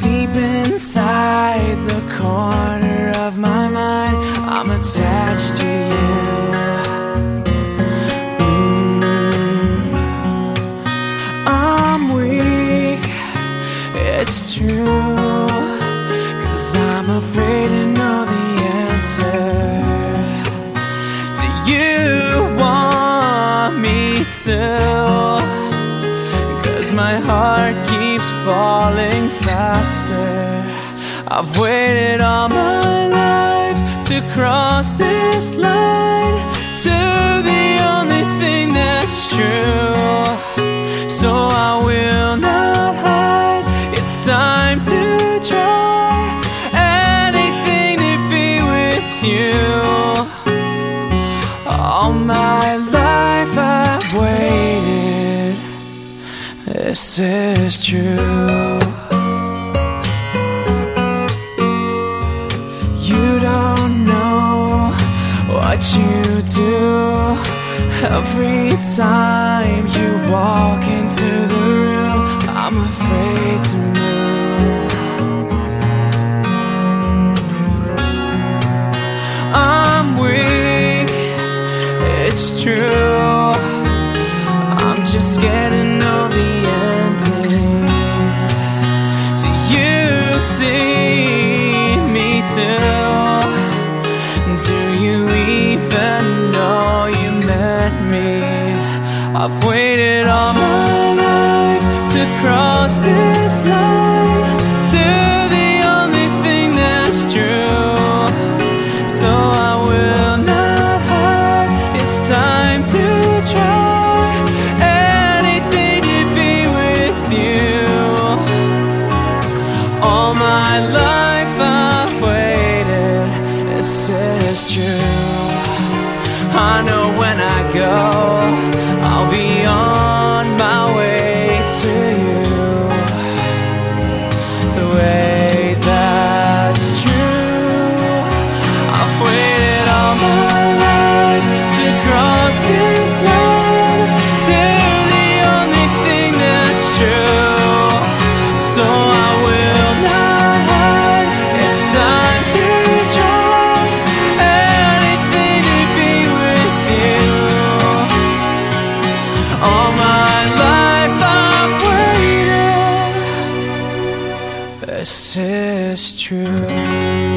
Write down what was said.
deep inside the corner of my mind, I'm attached to you. Mm. I'm weak, it's true. Cause I'm afraid to know the answer. Do you want me to? My heart keeps falling faster. I've waited all my life to cross this line to This is true. You don't know what you do every time you walk into the room. I'm afraid to move. I'm weak, it's true. I'm just scared me? Do you even know you met me? I've waited all my life to cross this line to the only thing that's true. So I will not hide. It's time to try anything to be with you. All my life. This is true. I know when I go, I'll be on my way to you. The way that's true. I've waited all my life to cross this line to the only thing that's true. So I will This is true.